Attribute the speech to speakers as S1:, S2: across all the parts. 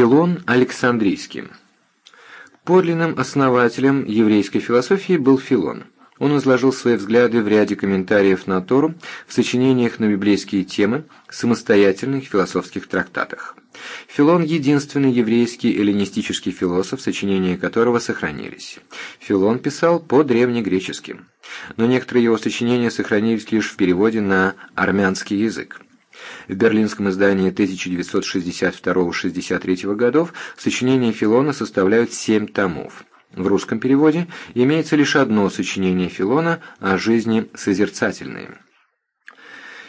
S1: Филон Александрийский. Подлинным основателем еврейской философии был Филон. Он изложил свои взгляды в ряде комментариев на Тору, в сочинениях на библейские темы, самостоятельных философских трактатах. Филон – единственный еврейский эллинистический философ, сочинения которого сохранились. Филон писал по-древнегречески, но некоторые его сочинения сохранились лишь в переводе на армянский язык. В берлинском издании 1962-63 годов сочинения Филона составляют семь томов. В русском переводе имеется лишь одно сочинение Филона о жизни созерцательной.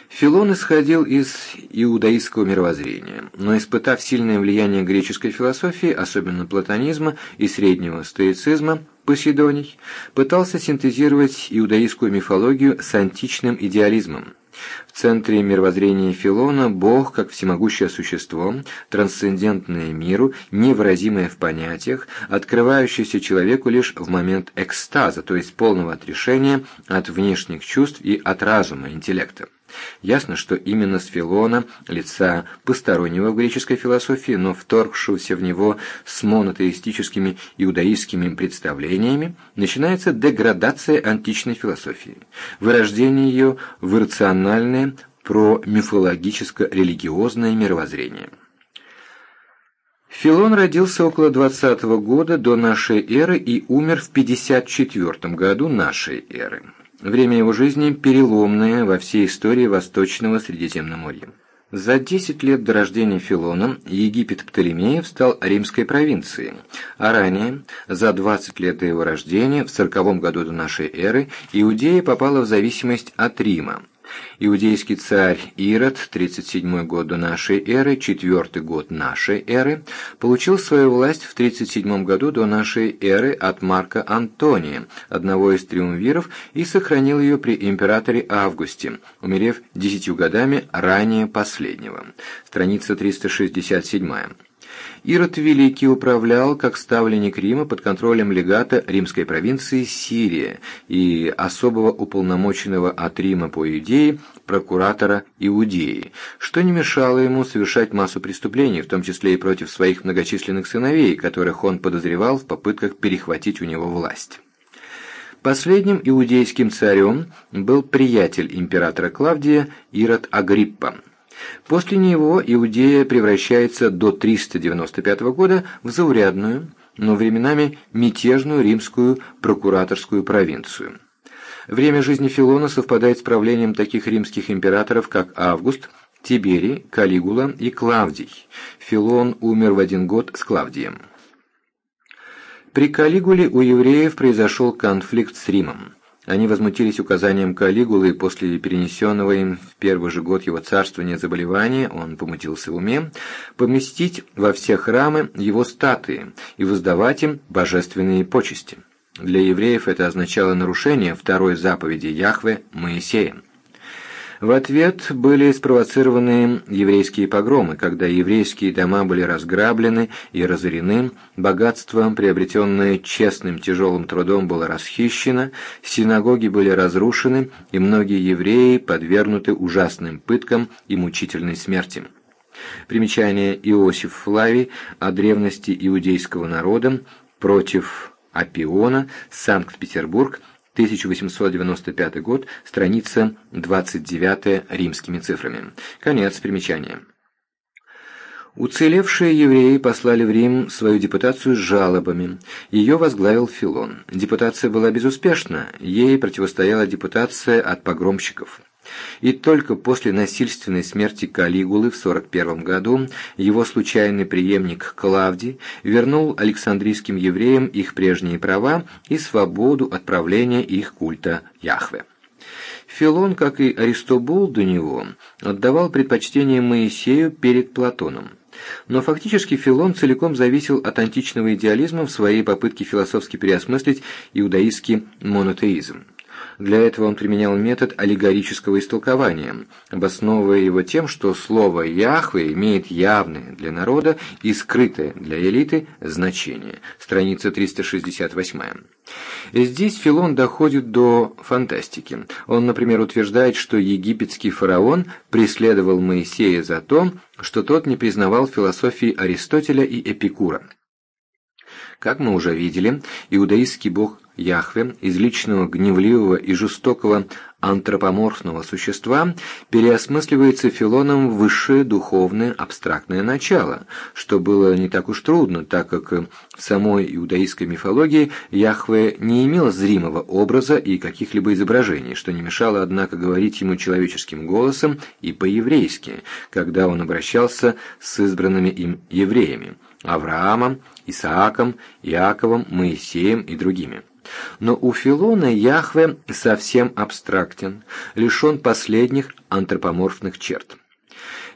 S1: Филон исходил из иудаистского мировоззрения, но испытав сильное влияние греческой философии, особенно платонизма и среднего стоицизма, Поседоний, пытался синтезировать иудаистскую мифологию с античным идеализмом. Центре мировоззрения Филона Бог как всемогущее существо, трансцендентное миру, невыразимое в понятиях, открывающееся человеку лишь в момент экстаза, то есть полного отрешения от внешних чувств и от разума, интеллекта. Ясно, что именно с Филона, лица постороннего в греческой философии, но вторгшегося в него с монотеистическими иудаистскими представлениями, начинается деградация античной философии, вырождение ее в иррациональное, про-мифологическо-религиозное мировоззрение. Филон родился около 20 года до нашей эры и умер в 54 году нашей эры. Время его жизни переломное во всей истории Восточного Средиземноморья. За 10 лет до рождения Филона Египет Птолемеев стал римской провинцией, а ранее, за 20 лет до его рождения, в 40 году до нашей эры, Иудея попала в зависимость от Рима. Иудейский царь Ирод, 37 год до нашей эры, 4 год нашей эры, получил свою власть в 37 году до нашей эры от Марка Антония, одного из триумвиров, и сохранил ее при императоре Августе, умерев десятью годами ранее последнего. Страница 367. Ирод Великий управлял, как ставленник Рима, под контролем легата римской провинции Сирия и особого уполномоченного от Рима по Иудее прокуратора Иудеи, что не мешало ему совершать массу преступлений, в том числе и против своих многочисленных сыновей, которых он подозревал в попытках перехватить у него власть. Последним иудейским царем был приятель императора Клавдия Ирод Агриппа. После него Иудея превращается до 395 года в заурядную, но временами мятежную римскую прокураторскую провинцию. Время жизни Филона совпадает с правлением таких римских императоров, как Август, Тиберий, Калигула и Клавдий. Филон умер в один год с Клавдием. При Калигуле у евреев произошел конфликт с Римом. Они возмутились указанием Калигулы после перенесенного им в первый же год его царствования заболевания, он помутился в уме, поместить во все храмы его статуи и воздавать им божественные почести. Для евреев это означало нарушение второй заповеди Яхве Моисеем. В ответ были спровоцированы еврейские погромы, когда еврейские дома были разграблены и разорены, богатство, приобретенное честным тяжелым трудом, было расхищено, синагоги были разрушены, и многие евреи подвергнуты ужасным пыткам и мучительной смерти. Примечание Иосиф Флавий о древности иудейского народа против Апиона, Санкт-Петербург, 1895 год, страница 29 римскими цифрами. Конец примечания. Уцелевшие евреи послали в Рим свою депутацию с жалобами. Ее возглавил Филон. Депутация была безуспешна, ей противостояла депутация от погромщиков. И только после насильственной смерти Калигулы в 41 году его случайный преемник Клавдий вернул Александрийским евреям их прежние права и свободу отправления их культа Яхве. Филон, как и Аристобул до него, отдавал предпочтение Моисею перед Платоном. Но фактически Филон целиком зависел от античного идеализма в своей попытке философски переосмыслить иудаистский монотеизм. Для этого он применял метод аллегорического истолкования, обосновывая его тем, что слово «Яхве» имеет явное для народа и скрытое для элиты значение. Страница 368. И здесь Филон доходит до фантастики. Он, например, утверждает, что египетский фараон преследовал Моисея за то, что тот не признавал философии Аристотеля и Эпикура. Как мы уже видели, иудаистский бог Яхве из личного гневливого и жестокого антропоморфного существа переосмысливается Филоном в высшее духовное абстрактное начало, что было не так уж трудно, так как в самой иудаистской мифологии Яхве не имел зримого образа и каких-либо изображений, что не мешало, однако, говорить ему человеческим голосом и по-еврейски, когда он обращался с избранными им евреями – Авраамом, Исааком, Иаковом, Моисеем и другими. Но у Филона Яхве совсем абстрактен, лишен последних антропоморфных черт.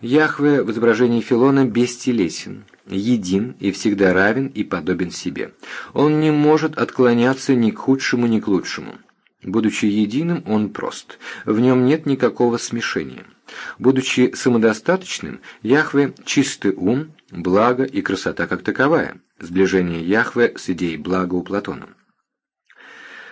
S1: Яхве в изображении Филона бестелесен, един и всегда равен и подобен себе. Он не может отклоняться ни к худшему, ни к лучшему. Будучи единым, он прост, в нем нет никакого смешения. Будучи самодостаточным, Яхве – чистый ум, благо и красота как таковая, сближение Яхве с идеей блага у Платона.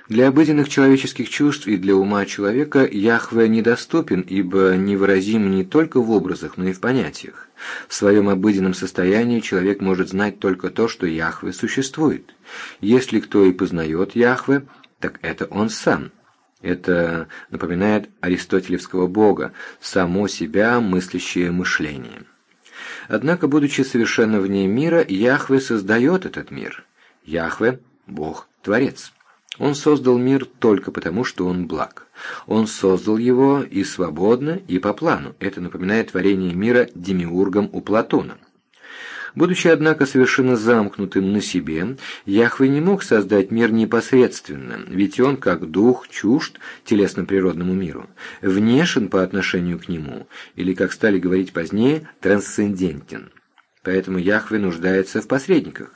S1: Для обыденных человеческих чувств и для ума человека Яхве недоступен, ибо невыразим не только в образах, но и в понятиях. В своем обыденном состоянии человек может знать только то, что Яхве существует. Если кто и познает Яхве, так это он сам. Это напоминает аристотелевского бога, само себя мыслящее мышление. Однако, будучи совершенно вне мира, Яхве создает этот мир. Яхве – Бог-творец. Он создал мир только потому, что он благ. Он создал его и свободно, и по плану. Это напоминает творение мира демиургом у Платона. Будучи, однако, совершенно замкнутым на себе, Яхве не мог создать мир непосредственно, ведь он, как дух, чужд телесно-природному миру, внешен по отношению к нему, или, как стали говорить позднее, трансцендентен. Поэтому Яхве нуждается в посредниках.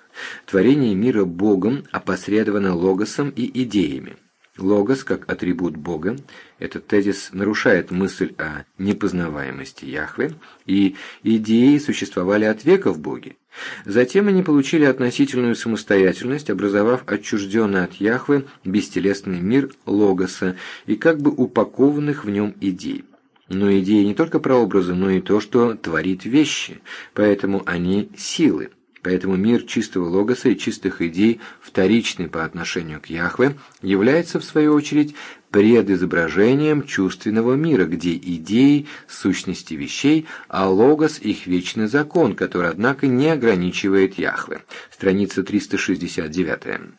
S1: Творение мира Богом опосредовано логосом и идеями. Логос как атрибут Бога, этот тезис нарушает мысль о непознаваемости Яхве, и идеи существовали от века в Боге. Затем они получили относительную самостоятельность, образовав отчужденный от Яхвы бестелесный мир Логоса и как бы упакованных в нем идей. Но идеи не только прообразы, но и то, что творит вещи, поэтому они силы. Поэтому мир чистого логоса и чистых идей, вторичный по отношению к Яхве, является в свою очередь предизображением чувственного мира, где идеи – сущности вещей, а логос – их вечный закон, который, однако, не ограничивает Яхве. Страница 369.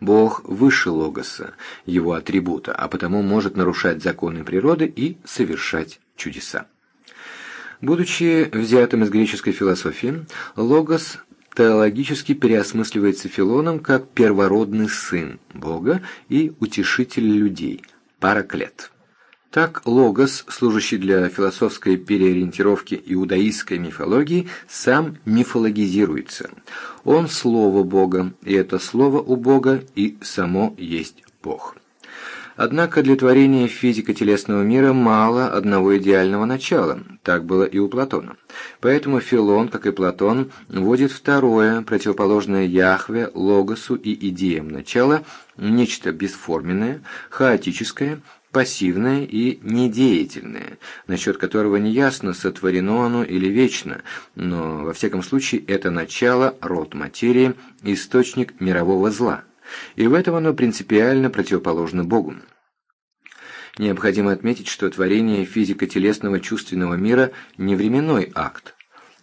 S1: Бог выше логоса, его атрибута, а потому может нарушать законы природы и совершать чудеса. Будучи взятым из греческой философии, логос теологически переосмысливается Филоном как первородный сын Бога и утешитель людей, параклет. Так логос, служащий для философской переориентировки иудаистской мифологии, сам мифологизируется. Он слово Бога, и это слово у Бога и само есть Бог. Однако для творения физико-телесного мира мало одного идеального начала, так было и у Платона. Поэтому Филон, как и Платон, вводит второе, противоположное Яхве, Логосу и идеям начала, нечто бесформенное, хаотическое, пассивное и недеятельное, насчет которого неясно, сотворено оно или вечно, но, во всяком случае, это начало, род материи, источник мирового зла. И в этом оно принципиально противоположно Богу. Необходимо отметить, что творение физико-телесного чувственного мира не временной акт.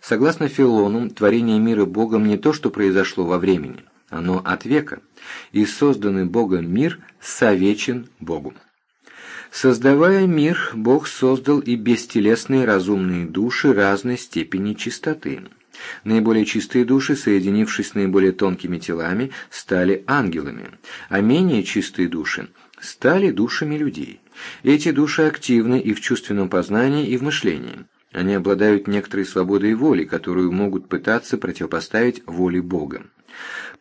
S1: Согласно Филону, творение мира Богом не то, что произошло во времени, оно от века, и созданный Богом мир совечен Богу. Создавая мир, Бог создал и бестелесные разумные души разной степени чистоты. Наиболее чистые души, соединившись с наиболее тонкими телами, стали ангелами, а менее чистые души стали душами людей. Эти души активны и в чувственном познании, и в мышлении. Они обладают некоторой свободой воли, которую могут пытаться противопоставить воле Бога.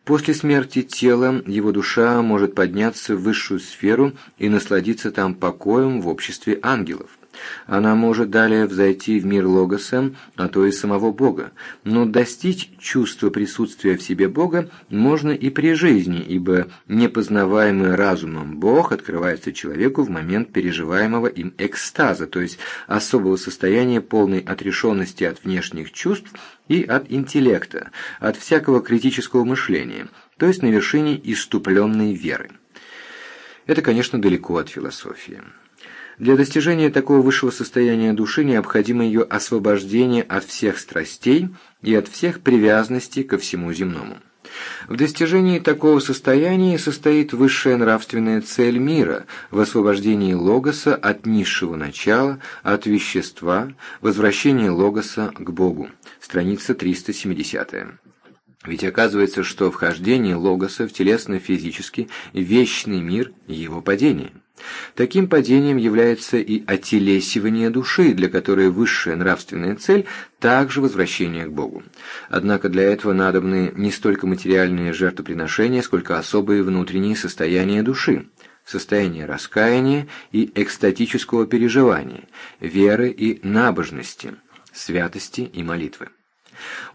S1: После смерти тела его душа может подняться в высшую сферу и насладиться там покоем в обществе ангелов. Она может далее взойти в мир Логоса, а то и самого Бога, но достичь чувства присутствия в себе Бога можно и при жизни, ибо непознаваемый разумом Бог открывается человеку в момент переживаемого им экстаза, то есть особого состояния полной отрешенности от внешних чувств и от интеллекта, от всякого критического мышления, то есть на вершине иступленной веры. Это, конечно, далеко от философии. Для достижения такого высшего состояния души необходимо ее освобождение от всех страстей и от всех привязанностей ко всему земному. В достижении такого состояния состоит высшая нравственная цель мира в освобождении логоса от низшего начала, от вещества, возвращении логоса к Богу. Страница 370. Ведь оказывается, что вхождение логоса в телесно-физический вечный мир – его падение – Таким падением является и отелесивание души, для которой высшая нравственная цель – также возвращение к Богу. Однако для этого надобны не столько материальные жертвоприношения, сколько особые внутренние состояния души состояние раскаяния и экстатического переживания, веры и набожности, святости и молитвы.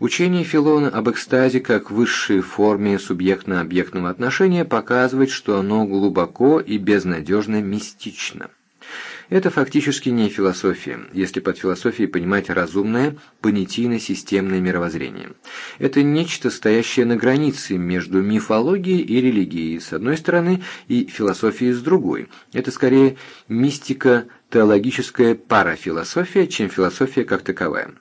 S1: Учение Филона об экстазе как высшей форме субъектно-объектного отношения показывает, что оно глубоко и безнадежно мистично. Это фактически не философия, если под философией понимать разумное, понятийно-системное мировоззрение. Это нечто, стоящее на границе между мифологией и религией с одной стороны и философией с другой. Это скорее мистика-теологическая парафилософия, чем философия как таковая.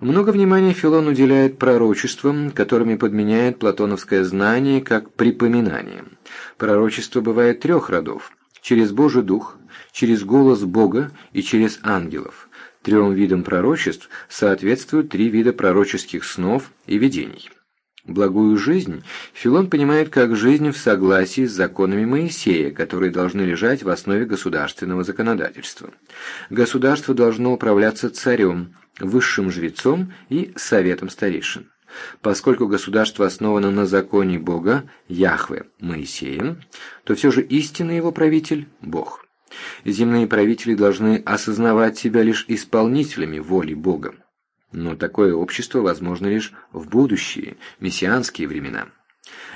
S1: Много внимания Филон уделяет пророчествам, которыми подменяет платоновское знание как припоминание. Пророчество бывает трех родов – через Божий Дух, через голос Бога и через ангелов. Трем видам пророчеств соответствуют три вида пророческих снов и видений. Благую жизнь Филон понимает как жизнь в согласии с законами Моисея, которые должны лежать в основе государственного законодательства. Государство должно управляться царем, высшим жрецом и советом старейшин. Поскольку государство основано на законе Бога, Яхве, Моисеем, то все же истинный его правитель – Бог. Земные правители должны осознавать себя лишь исполнителями воли Бога. Но такое общество возможно лишь в будущие, мессианские времена.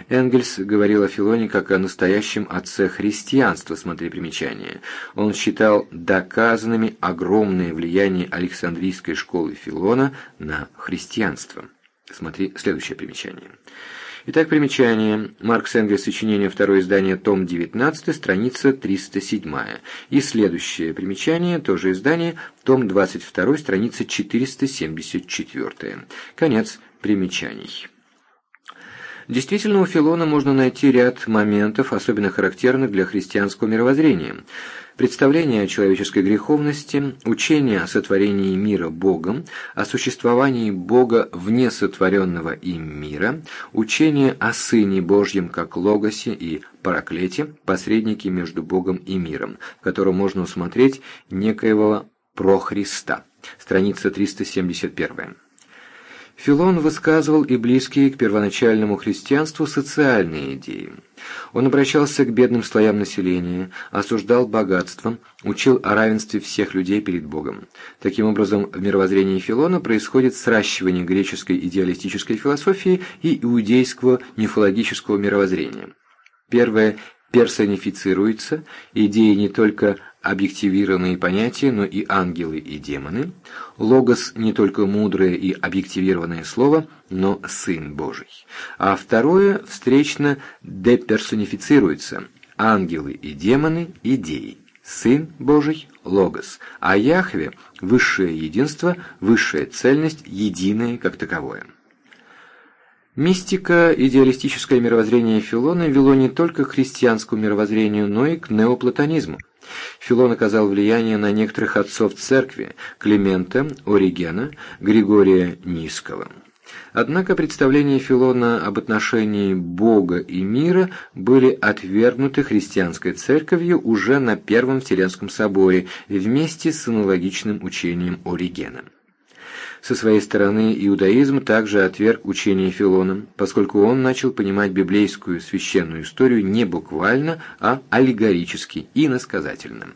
S1: Энгельс говорил о Филоне как о настоящем отце христианства, смотри примечание. Он считал доказанными огромное влияние Александрийской школы Филона на христианство. Смотри следующее примечание. Итак, примечание. Маркс Энгельс, сочинение, второе издание, том 19, страница 307. И следующее примечание, тоже издание, том 22, страница 474. Конец примечаний. Действительно, у Филона можно найти ряд моментов, особенно характерных для христианского мировоззрения. Представление о человеческой греховности, учение о сотворении мира Богом, о существовании Бога вне сотворенного им мира, учение о Сыне Божьем как Логосе и Параклете, посреднике между Богом и миром, в котором можно усмотреть некоего про Христа. Страница 371. Филон высказывал и близкие к первоначальному христианству социальные идеи. Он обращался к бедным слоям населения, осуждал богатство, учил о равенстве всех людей перед Богом. Таким образом, в мировоззрении Филона происходит сращивание греческой идеалистической философии и иудейского мифологического мировоззрения. Первое персонифицируется, идеи не только объективированные понятия, но и ангелы и демоны. Логос не только мудрое и объективированное слово, но Сын Божий. А второе встречно деперсонифицируется. Ангелы и демоны – идеи. Сын Божий – Логос, а Яхве – высшее единство, высшая цельность, единое как таковое. Мистика, идеалистическое мировоззрение Филона вело не только к христианскому мировоззрению, но и к неоплатонизму. Филон оказал влияние на некоторых отцов церкви – Климента, Оригена, Григория Низкого. Однако представления Филона об отношении Бога и мира были отвергнуты христианской церковью уже на Первом Вселенском соборе вместе с аналогичным учением Оригена. Со своей стороны иудаизм также отверг учение Филона, поскольку он начал понимать библейскую священную историю не буквально, а аллегорически и насказательно.